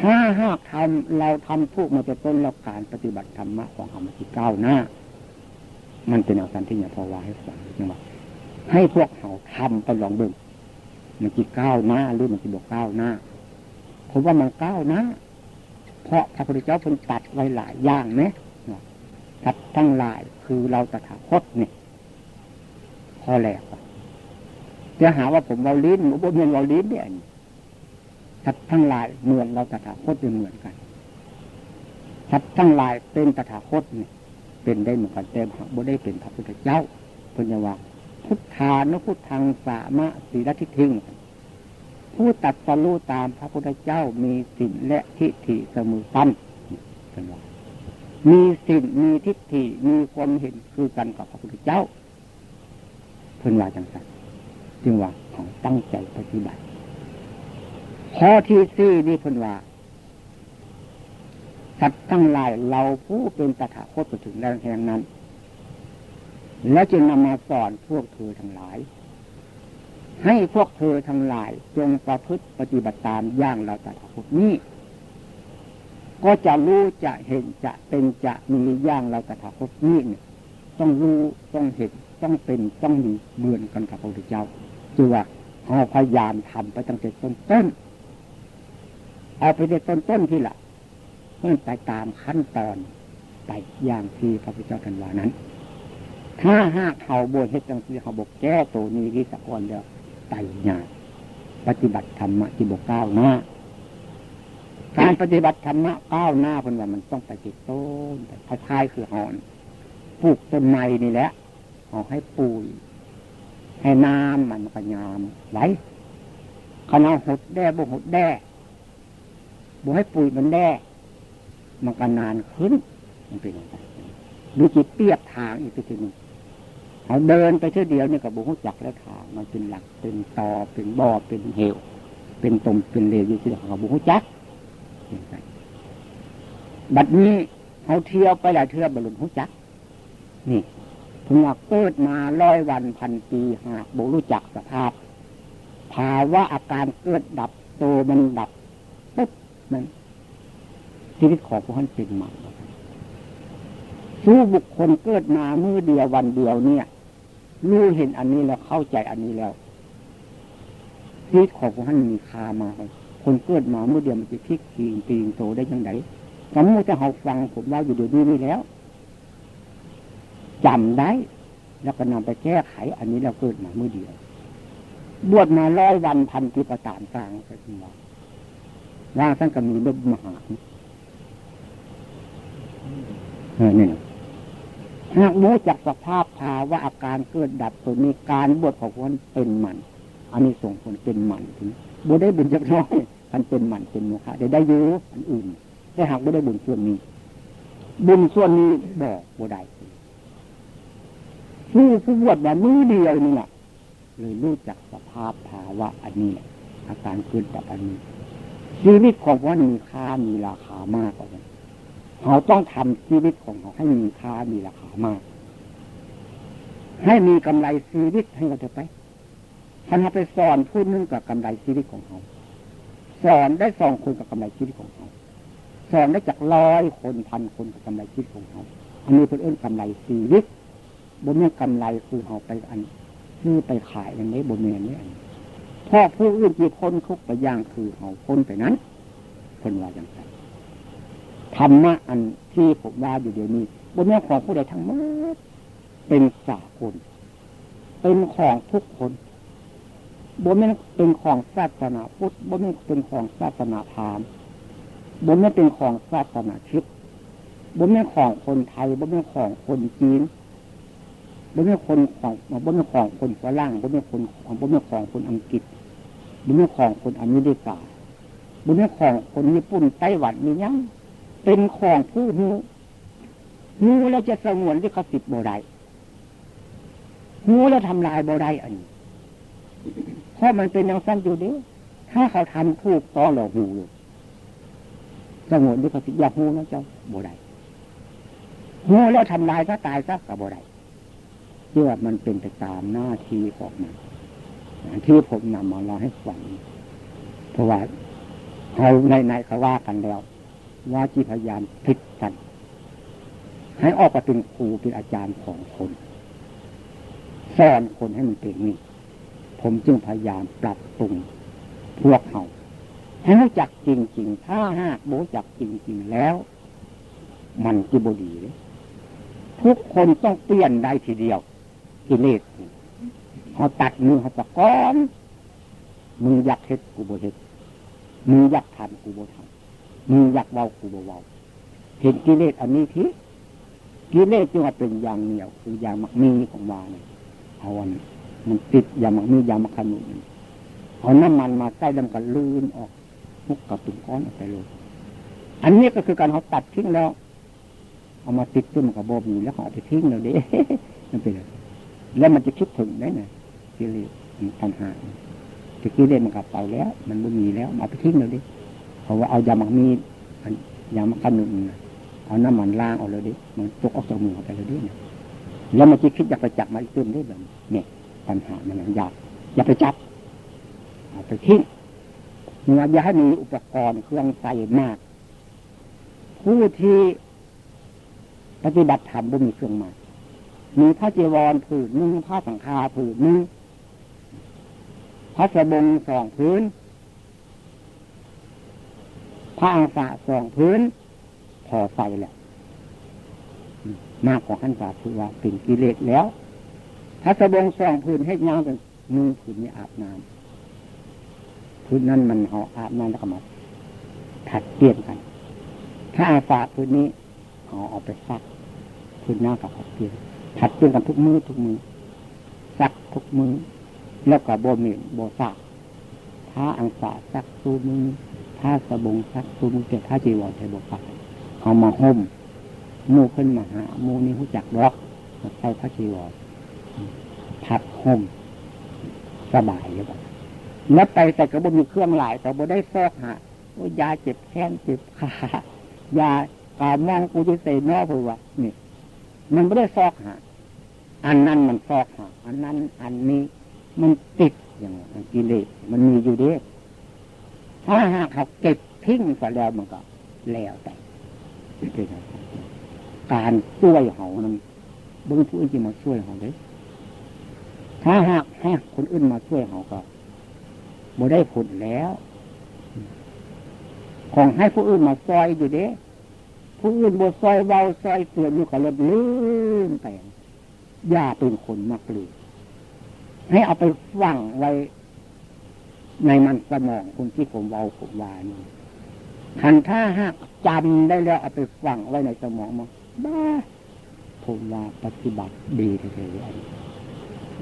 ถ้าหากทำเราทำถูกมาแต่ต้นแล้วการปฏิบัติธรรมะของเขามันจะก้าวหน้า มันเป็นอาการที่อย่าพอวาให้ฟังนะว่าให้พวกเขาทำไปลองเบิ่งมันจะก้าวหน้าหรือมันจะบกก้าวหน้าผมว่ามันก้าวหน้า เพราะพระพุทธเจ้าเพิ่งตัดไว้หลายอย่างนี่ยตัดทั้งหลายคือเราตถาคตเนี่ยพอแห จะหาว่าผมเราลิ้นผมบ่เมียนเราลิ้นเนี่ยสัตว์ทั้งหลายเหมือนเราตถาคตเป็นเหมือนกันสัตว์ทั้งหลายเป็นตถาคตเนี่ยเป็นได้เหมือนกันแต่บ่ได้เป็นพระพุทธเจ้าเป็นยังว่าพุทธานุพุทธังสามะสีรทิทิงผู้ตัดสรู้ตามพระพุทธเจ้ามีสิ่งและทิฏฐิเสมอกันเป็นว่ามีสิ่งมีทิฏฐิมีความเห็นคือกันกับพระพุทธเจ้าเพิ่นว่าจังสัน จึงว่าของตั้งใจปฏิบัติ ข้อที่สี่นี่พิ่นว่า สัตว์ทั้งหลายเราผู้เป็นตถาคตไปถึงแล้วแห่งนั้น แล้วจึงนำมาสอนพวกเธอทั้งหลาย ให้พวกเธอทั้งหลายจงประพฤติปฏิบัติตามอย่างเราต่พวกนี้ก็จะรู้จะเห็นจะเป็นจะมีอย่างเราต่พวกนี้เนี่ยต้องรู้ต้องเห็นต้องเป็นต้องมีเหมือนกันกับพระพุทธเจ้า จือเราพยายามทำไปตั้งแต่ต้นต้นเอาไปในต้นต้นที่ละเพื่อไปตามขั้นตอนไปอย่างที่พระพุทธเจ้าทันวานั้น ถ้าหากเขาบวชให้จังที่เขาบอกแก้ตัวนี้ที่สะกอนเดียวไต่ญาปฏิบัติธรรมะที่บอกก้าวหน้าการปฏิบัติธรรมะก้าวหน้าเป็นว่ามันต้องไปติดต้นคล้ายๆคือหอนปลูกต้นไม้นี่แหละเอาให้ปุ๋ย ให้น้ำมันก็ยามไว้ขนาดหดแด้บุหดแด้บุให้ปุ๋ยมันแด้ มันก็นานขึ้นมันเป็นอย่างไรดูจิตเปียกทางอีกทีหนึ่งเอาเดินไปเท่าเดียวเนี่ยกับบุหุจักแล้วทาง มันเป็นหลักเป็นตอเป็นบ่อเป็นเหว เป็นตมเป็นเลวอยู่ที่เขาบุหุจักบัดนี้เขาเที่ยวไปหลายเที่ยวบรรลุหุจัก นี่ ถึงว่าเกิดมาร้อยวันพันปีหากบุรู้จักสภาพภาวะอาการเกิดดับโตมันดับปุ๊บมันชีวิตของพวกท่านเป็นใหม่สู้บุคคลเกิดมามือเดียววันเดียวเนี่ยรู้เห็นอันนี้แล้วเข้าใจอันนี้แล้วชีวิตของท่านมีคามาคนเกิดมาเมื่อเดียวมันจะพลิกขีงปีงโตได้ยังไงสมมติจะเขาฟังผมว่าอยู่เดี๋ยวนี้นี่แล้ว จำได้ แล้วก็นำไปแก้ไข อันนี้เราเกิดมาเมื่อเดียว บวชมาร้อยวันพันปีประตานกลางก็คือว่าร่างท่านก็มีเรื่องมหาเออนี่หากรู้จักสภาพภาวะอาการเกิดดับตัวมีการบวชของคนเป็นมันอันนี้ส่งผลเป็นมันถึงบุได้บุญจักน้อยมันเป็นมันเป็นโมฆะได้ได้เยอะอันอื่นแต่หากบุได้บุญส่วนนี้บุญส่วนนี้บอกบุได้ ผู้ผู้บวชมามือเดียวนี่แหละเลยรู้จักสภาพภาวะอันนี้อาการเกินกับอันนี้ชีวิตของว่ามีค่ามีราคามากกว่าเขาต้องทำชีวิตของเขาให้มีค่ามีราคามาก ให้มีกำไรชีวิตให้เราเถอะไปท่านไปสอนพูดนึงกับกำไรชีวิตของเขาสอนได้สองคนกับกำไรชีวิตของเขาสอนได้จากร้อยคนพันคนกับกำไรชีวิตของเขาอันนี้เป็นเอื้นกำไรชีวิต บนเมื่อกำไรคือเขาไปอันซื้อไปขายอย่างนี้บนเมียนี่อันพ่อผู้อื่นที่พ้นทุกไปย่างคือเขาพ้นไปนั้นคนว่าอย่างไรธรรมะอันที่ผมว่าอยู่เดี๋ยวนี้บนเมื่อของผู้ใดทั้งหมดเป็นสากลเป็นของทุกคนบนเมื่อเป็นของศาสนาพุทธบนเมื่อเป็นของศาสนาพราหมณ์บนเมื่อเป็นของศาสนาคริสต์บนเมื่อของคนไทยบนเมื่อของคนจีน บนเมื่อคนของบนเมื่อของคนฝรั่งบนเมื่อคนของบนเมื่อของคนอังกฤษบนเมื่อของคนอเมริกาบนเมื่อของคนญี่ปุ่นไต้หวันมียังเป็นของผู้หูหูแล้วจะสงวนที่เขาสิบโบได้หูแล้วทำลายโบได้อันนี้เพราะมันเป็นอย่างสั้นอยู่เดียวถ้าเขาทำถูกต้องหลอกหูสงวนที่เขาสิบอยากหูนะเจ้าโบได้หูแล้วทำลายซะตายซะกับโบได้ เชื่อมันเป็นไปตามหน้าที่ของมันที่ผมนำมาเล่าให้ฟังเพราะว่าเขาในในเขาว่ากันแล้ว ว่าจีพยายามพิกกัน ให้ออกมาเป็นครูเป็นอาจารย์ของคนสอนคนให้มันเป็นนี่ผมจึงพยายามปรับปรุงพวกเขาให้รู้จักจริงๆ ถ้าหากรู้จักจริงๆแล้ว มันจะบดีเลยทุกคนต้องเปลี่ยนได้ทีเดียว กิเลสเขาตัดมือเขาตะก้อนมืออยากเฮ็ดกูบ่เฮ็ดมืออยากทำกูบ่ทำมืออยากเว้ากูบ่เว้าเห็นกิเลสอันนี้ทีกิเลสจึงว่าเป็นอย่างเหนียวคืออย่างมักมีของวาเนี่ยเอาวันมันติดอย่างมักมีอย่างมักขนุนเอาน้ำมันมาใส่ดำกันลื่นออกมุกกับตุ่มก้อนออกไปเลยอันนี้ก็คือการเขาตัดทิ้งแล้ว เอามาติดต้นกับโบมีแล้วเขาเอาไปทิ้งแล้วเด้นั่นเป็นอะไร แล้วมันจะคิดถึงได้ไงกิเลสปัญหาจะกิเลสมันกลับไปแล้ว มันไม่มีแล้วเอาไปทิ้งเลยดิเพราะว่าเอายามักมียามักขนุนเอาน้ำมันล้างเอาเลยดิมันตกออกจากมือไปเลยดิเนี่ยแล้วมันจะคิดอยากไปจับมาอีกต้นได้แบบเนี่ยปัญหามันอยากอย่าไปจับเอาไปทิ้งเมื่ออย่าให้มีอุปกรณ์เครื่องใส่มาก ผู้ที่ปฏิบัติธรรมบ่มีเครื่องมา มีพระจีวรผืนหนึ่งผ้าสังฆาผืนหนึ่งพระสบงสองพื้นผ้าอังสะสองพื้นพอใส่แหละมากของขั้นสาคือว่าเป็นกิเลสแล้วพระสบงสองพื้นให้ยาวเป็นมือผืนนี้อาบน้ำพื้นนั้นมันเขาอาบน้ำแล้วก็มาถัดเปลี่ยนกัน ถ้าอาสาพื้นนี้เขาเอาไปซักพื้นหน้ากับผัดเปลี่ยน ผัดเปลี่ยนกันทุกมือทุกมือซักทุกมือแล้วก็โบมีโบซักถ้าอังสาซักซูมือถ้าสบงซักซูมือเจ้าถ้าจีวรใช้โบซักเอามาห่มมูขึ้นมาหามูนี้หูจักดอกใส่พระจีวรผัดห่มสบายเลยแบบแล้วไปแต่ก็บ่มีเครื่องหลายแต่บ่ได้ซอกหายาเจ็บแข้งเจ็บขายาการมองกูจะเสนอผู้ว่านี่ มันไม่ได้ซอกหา อันนั้นมันซอกหาอันนั้นอันนี้มันติดอย่างกิเลสมันมีอยู่เด้ถ้าหากเขาเก็บทิ้งไปแล้วมันก็แล้วแต่การช่วยเขานั้นเบื้องผู้อื่นจะมาช่วยเขาเลยถ้าหากให้คนอื่นมาช่วยเขาก็บ่ได้ผลแล้วของให้ผู้อื่นมาซอยอยู่เด้ผู้อื่นบซอยเบาซอยเตือนอยู่กับรถลื่นไป ย่าเป็นคนมักลืมให้เอาไปฝังไว้ ในมันสมองคนที่ผมเบาผมวานี่ขันท่าหักจำได้แล้วเอาไปฝังไว้ในสมองมั้งบ้าผมว่าปฏิบัติดีเลย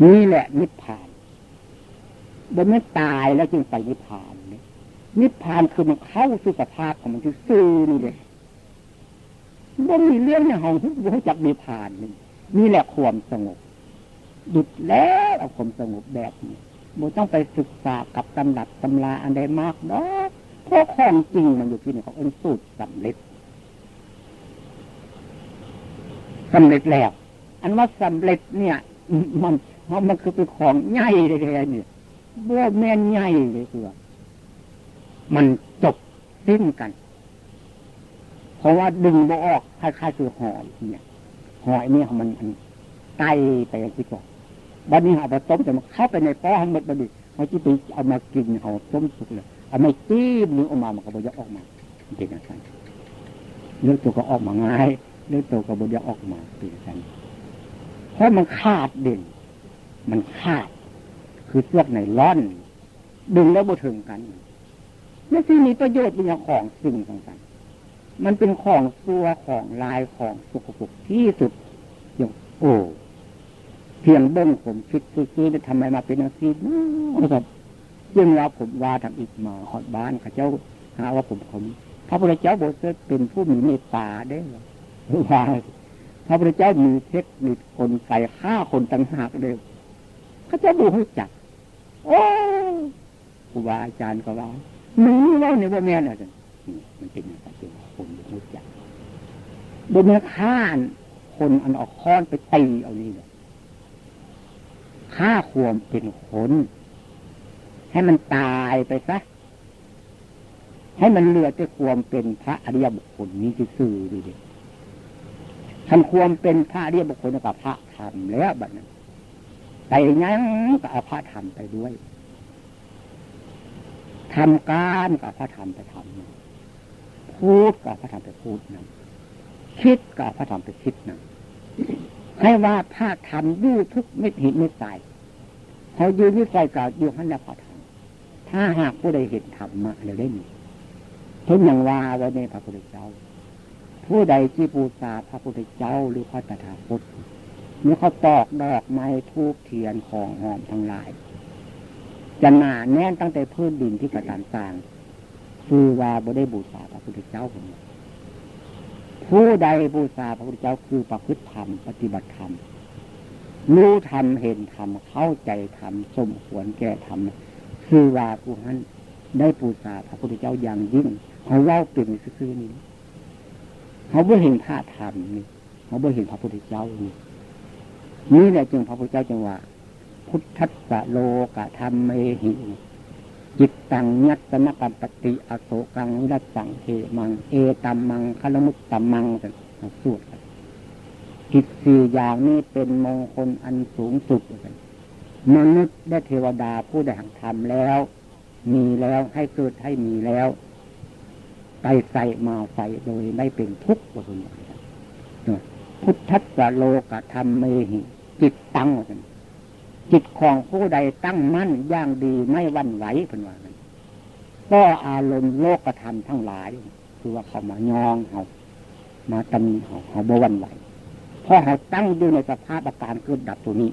นี่แหละนิพพานบนไม่ตายแล้วจึงไปนิพพานเนี่ยนิพพานคือมันเข้าสู่สภาพของมันที่ซื่อนี่เลยบ่มีเรื่องเนี่ยของรู้จักมีผ่านนี่ นี่แหละความสงบหยุดแล้วเอาความสงบแบบนี้บุต้องไปศึกษากับตำรับตำราอันใดมากดอกเพราะของจริงมันอยู่ที่นี่เขาเอ็นสูตรสำเร็จสำเร็จแล้ว อันว่าสำเร็จเนี่ย มันมันคือเป็นของใหญ่เลยเนี่ยบ่แม่นใหญ่เลยคือมันจบสิ้นกัน เพราะว่าดึงบ่ออกคล้ายๆคือหอยเนี่ย หอยเนี่ยมันมันไตไปที่ก่อนบัดนี้เอาไปต้มแต่มันเข้าไปในป้อให้หมดบัดนี้เขาจะไปเอามากินเขาต้มสุกเลยเอาไม่ตีบนึงออกมามันก็บ่ยออกมาเป็นอย่างนั้นเลือดตัวก็ออกมาง่ายเลือดตัวก็บ่ยออกมาเป็นอย่างนั้นเพราะมันขาดเด่นมันขาด คือเสื้อในร่อน ดึงแล้วบ่ถึงกันไม่ที่มีประโยชน์เป็นอย่างของสิ่งต่าง มันเป็นของตัวของลายของสุขภพที่สุดอย่างโอ้เพียงเบิ้งผมคิดซื้อๆทำไมมาเป็นอาชีพนะครับยิ่งว่าผมว่าทำอีกมาหอดบ้านข้าเจ้าหาว่าผมผมพระพุทธเจ้าบอกว่าเป็นผู้มีเมตตาได้หรือว่าพระพุทธเจ้ามีเทคนิคคนใส่ฆ่าคนต่างหากเลยข้าเจ้าดูให้จักโอ้ครูบาอาจารย์ก็ว่าหนูนี่ว่าเนี่ยว่าแม่เนี่ยมันเป็นอย่างไรเป็นคน รู้จักบนเนื้อข้านคนอันออกค้อนไปตีเอานี่เลยฆ่าควมเป็นคน ให้มันตายไปซะ ให้มันเหลือแต่ความเป็นพระอริยบุคคลนี้ซื่อดีเด็ทำความเป็นพระอริยบุคคลกับพระธรรมแล้วบัดนั้นไปยังก็เอาพระธรรมไปด้วยทำการกับพระธรรมไปทำ พูดกับพระธรรมไปพูดนั้นคิดกับพระธรรมไปคิดนั้นให้ว่าพระธรรมยู่ทุกเม็ดหินเม็ดทรายเขายืนยืดใจกล่าวอยู่หันละพระธรรมถ้าหากผู้ใดเห็นธรรมะเดี๋ยวได้มีเช่นอย่างว่าไว้ในพระพุทธเจ้า ผู้ใดที่บูชาพระพุทธเจ้าหรือพระตถาคตเมื่อเขาตอกดอกไม้ทูบเทียนของหอมทั้งหลายจะหนาแน่นตั้งแต่พื้นดินที่กระตานสร้าง คือว่าบ่ได้บูชาพระพุทธเจ้าผมผู้ใดบูชาพระพุทธเจ้าคือประพฤติธรรมปฏิบัติธรรมรู้ธรรมเห็นธรรมเข้าใจธรรมสมควรแก่ธรรมคือว่าผู้นั้นได้บูชาพระพุทธเจ้าอย่างยิ่งเขาเล่าเป็นซื่อนี้เขาไม่เห็นพระธรรมนี่เขาไม่เห็นพระพุทธเจ้านี่นี่แหละจึงพระพุทธเจ้าจึงว่า พุทธัสสะโลกะธรรมเมหิ จิตตังยัตนกัปติอโศกังวิรัสังเทมัง เอตัมมังคลมุตตัมมังสวดจิตสี่อย่างนี้เป็นมงคลอันสูงสุดมนุษย์ได้เทวดาผู้ได้หังทำแล้ว มีแล้วให้เกิดให้มีแล้วไปใส่มาใส่โดยไม่เป็นทุกข์คนพุทธัสสะโลกธรรมเมหิจิตตั้ง จิตของผู้ใดตั้งมั่นย่างดีไม่วันไหวเป็นว่าก็อารมณ์โลกธรรมทั้งหลาย คือว่าเขามายองเขามาตำหนิเขาเขาบวันไหวเพราะเขาตั้งอยู่ในสภาพอาการเกิดดับตัวนี้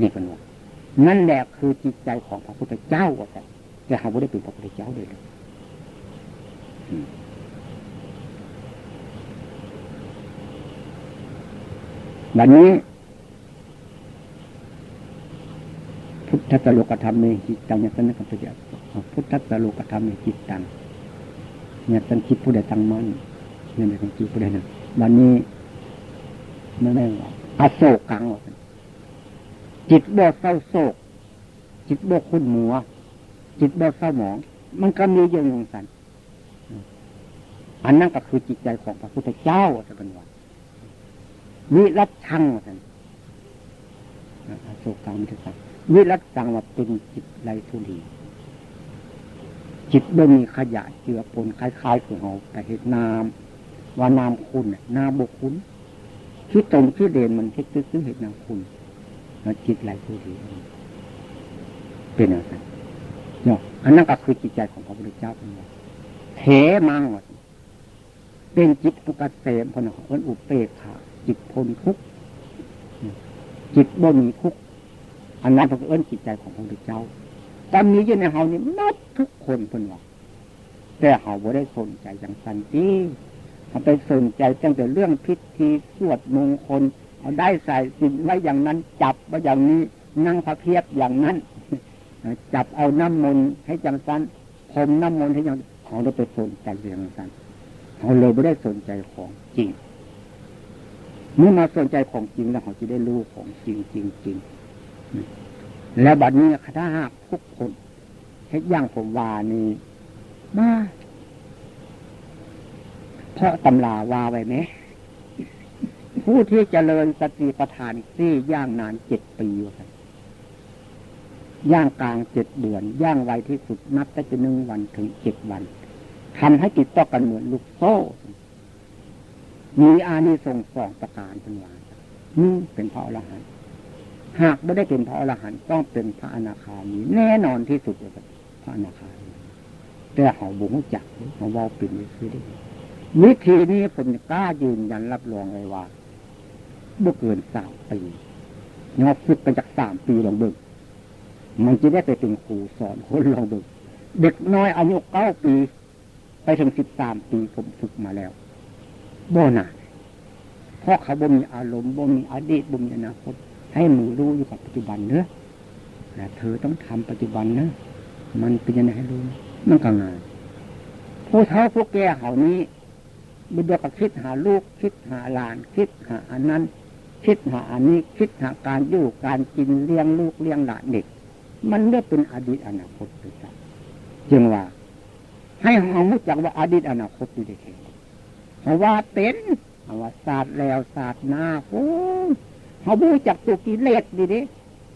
นี่เป็นว่านั่นแหละคือจิตใจของพระพุทธเจ้าว่าแต่แต่เขาไม่ได้เป็นพระพุทธเจ้าเลยวันนี้ พุทธสโลกธรรมในจิตตังเนี่ยสันนิกัมปยาพุทธสโลกธรรมในจิตตังเนี่ยสันคิดผู้ใดตั้งมั่นเนี่ยในสันคิดผู้ใดนึ่งวันนี้ไม่ไม่ว่าอโศกกังว่าจิตบ่เศร้าโศก จิตบ่คุ้นหมัว จิตบ่เศร้าหมอง มันก็มีอย่างอย่างสันอันนั้นก็คือจิตใจของพระพุทธเจ้าจะเป็นว่าวิรัตชังว่าสันอโศกกังมันจะสัน วิรัตสังว่าเป็นจิตไรทุลีจิตไม่มีขยะเจือปนคล้ายๆกับเราแต่เหตุนามว่าน้ำคุณน้ำบุคุณคิดตรงคิดเด่นมันคิดซื้อเหตุน้ำคุณแล้วจิตไรทุลีเป็นอะไรเนาะอันนั้นก็คือจิตใจของพระพุทธเจ้าเป็นเทมังเป็นจิตอุกเสมพนของอุเปกขาจิตพ้นทุกจิตบ่มีทุก อันนั้นเป็นเอื้นจิตใจของพระพุทธเจ้าตอนนี้อยู่ในเฮานี่นับทุกคนเพิ่นว่าแต่เฮาบ่ได้สนใจอย่างสันติเขาไปสนใจตั้งแต่เรื่องพิธีสวดมงคลเอาได้ใส่สินไว้อย่างนั้น จับไว้อย่างนี้นั่งพระเพียบอย่างนั้น จับเอาน้ำมนต์ให้จังสันผมน้ำมนต์ให้ยังเขาได้ไปสนใจเรื่องสันเขาเลยไม่ได้สนใจของจริงเมื่อมาสนใจของจริงแล้วเขาจะได้รู้ของจริงจริงจริง และบัดนี้คณะทุกคนเฮ็ดย่างผมวานี่มาเพราะตำลาวาไว้ไหม ผู้ที่เจริญสติปัฏฐานซี่ย่างนานเจ็ดปีวะย่างกลางเจ็ดเดือน ย่างไวที่สุดนับได้จะหนึ่งวันถึงเจ็ดวันทำให้จิตต่อกันเหมือนลูกโซ่ มีอานิสงส์สองประการเป็นวานนี่เป็นพระอรหันต์ หากไม่ได้เป็นพระอรหันต์ต้องเป็นพระอนาคามีแน่นอนที่สุดเลยพระอนาคามีแต่เขาบุญจักเขาว่าเป็นวิธีได้วิธีนี้ผมกล้ายืนยันรับรองเลยว่าบ่เกินสามปียอดฝึกกันจากสามปีลองเบิกมันจะได้ไปเป็นครูสอนคนลองเบิกเด็กน้อยอายุเก้าปี ไปถึงสิบสามปีผมฝึกมาแล้วบ่นาเพราะเขาบ่มีอารมณ์บ่มีอดีตบ่มีอนาคต ให้มือรู้อยู่กับปัจจุบันเนอะแต่เธอต้องทำปัจจุบันนะ มันเป็นยังไงให้รู้มันก็งายผู้เฒ่าผู้แก่เหล่านี้บุดก็คิดหาลูก คิดหาหลาน คิดหาอันนั้น คิดหาอันนี้คิดหาการอยู่การกินเลี้ยงลูกเลี้ยงหลานเด็ก มันเรียกเป็นอดีตอนาคตไปซะจึงว่า ให้เรารู้จักว่าอดีตอนาคตอยู่ในแค่เพราะว่าเป็นเพราะว่าศาสตร์แล้วศาสตร์หน้าโอ้ เขาบูจักตัวกิเลสดีดิ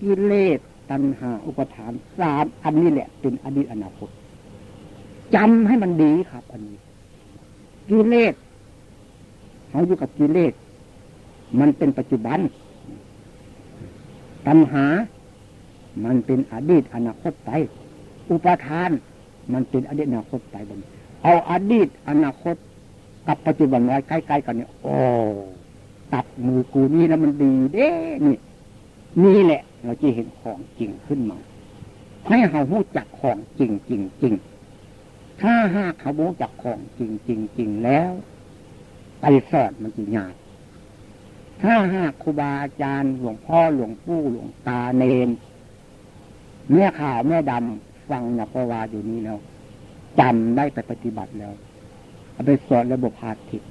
กิเลสตัณหา อุปทานสามอันนี้แหละ เป็นอดีตอนาคตจำให้มันดีครับ อันนี้ กิเลสเขาอยู่กับกิเลสมันเป็นปัจจุบัน ตัณหา มันเป็นอดีตอนาคตไป อุปทาน มันเป็นอดีตอนาคตไปบนเอาอดีตอนาคต กับปัจจุบันไว้ใกล้ๆกันเนี่ยโอ้ ตัดมือกูนี่แล้วมันดีเด้นี่นี่แหละ เราจะเห็นของจริงขึ้นมา ให้เขาหู้จักของจริงจริงจริงถ้าหากเขาหู้จักของจริงจริงจริงแล้วไปสอนมันจะยากถ้าหากครูบาอาจารย์หลวงพ่อหลวงปู่หลวงตาเนนแม่ข่าวแม่ดำฟังนักวาอยู่นี้แล้วจำได้ไปปฏิบัติแล้วเอาไปสอนระบบพาทิต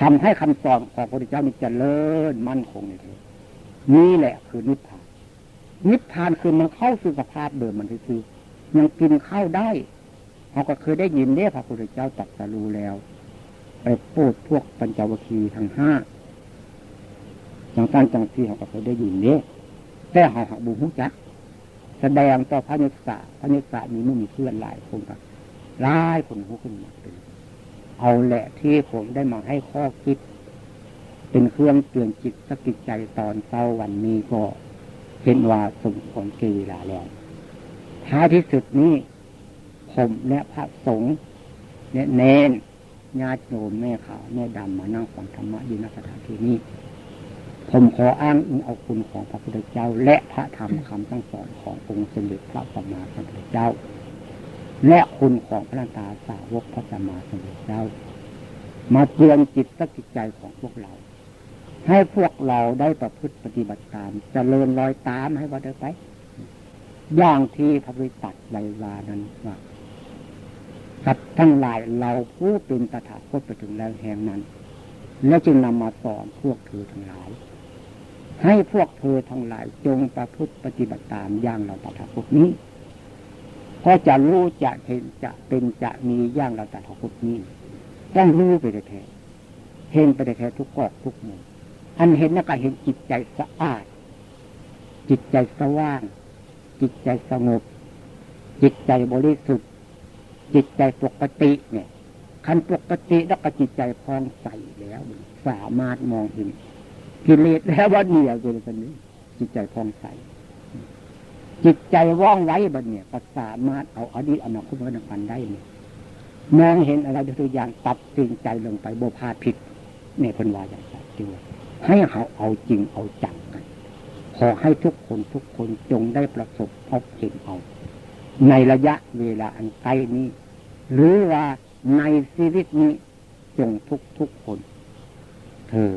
ทำให้คำสอนของพระพุทธเจ้ามีเจริญมั่นคงในเธอนี่แหละคือนิพพาน นิพพานคือมันเข้าสู่สภาพเดิมมันคือยังกินข้าวได้เขาก็เคยได้ยินเนี่ยพระพุทธเจ้าตรัสรู้แล้ว ไปพูดพวกปัญจวัคคีย์ทั้งห้าจังการจังที่เขาก็เคยได้ยินเนี่ยแต่เขาหักบุหุจักแสดงต่อพระนิสสะพระนิสสะมีไม่มีเพื่อนหลายคนกับหลายคนหูขึ้นมาเป็น เอาแหละที่ผมได้มาให้ข้อคิด เป็นเครื่องเตือนจิตสกิจใจตอนเช้าวันนี้ก็เห็นว่าสมควรกีลาแล้วท้ายที่สุดนี้ ผมและพระสงฆ์เนี่ยเนนญาติโยมแม่ขาวแม่ดำมานั่งฟังธรรมะอยู่ณสถานที่นี้ ผมขออ้างอิงเอาคุณของพระพุทธเจ้า และพระธรรมคำตั้งสอนขององค์สมเด็จพระสัมมาสัมพุทธเจ้า และคุณของพระตาสาวกพระสัมมาสัมพุทธเจ้า มาเตือนจิตสกิจใจของพวกเรา ให้พวกเราได้ประพฤติปฏิบัติตามจเจริญรอยตามให้ว่าเดินไป อย่างที่พระพุทธตัดไววานั้นว่าสัตว์ทั้งหลายเราผู้เป็นตถาคตไปถึงแล้วแห่งนั้น แล้วจึงนำมาสอนพวกเธอทั้งหลาย ให้พวกเธอทั้งหลายจงประพฤติปฏิบัติตามอย่างเราตถาคตนี้ เพราจะรู้จะเห็นจะเป็นจะมีอย่างเราตถาคตนี้ต้องรู้ไปแท้เห็นไปแท้ทุกกอกทุกมุมอันเห็นนั่นก็เห็นจิตใจสะอาด จิตใจสว่าง จิตใจสงบ จิตใจบริสุทธิ์ จิตใจปกติเนี่ยคันปกติแล้วก็จิตใจพองใสแล้ว สามารถมองเห็นกิเลสแล้วว่าเนี่ยตัวนี้ จิตใจพองใส จิตใจว่องไวบัดเนี่ยก็สามารถเอาอดีตอนาคตมาดังกันได้เนี่ยมองเห็นอะไรตัวอย่างตัดสินใจลงไปโบพาผิดเนี่ยพันวาอย่างไรด้วยให้เขาเอาจริงเอาจังกันขอให้ทุกคนทุกคนจงได้ประสบพบเห็นเอา ในระยะเวลาอันใกล้นี้ หรือว่าในชีวิตนี้จงทุกทุกคน เธอ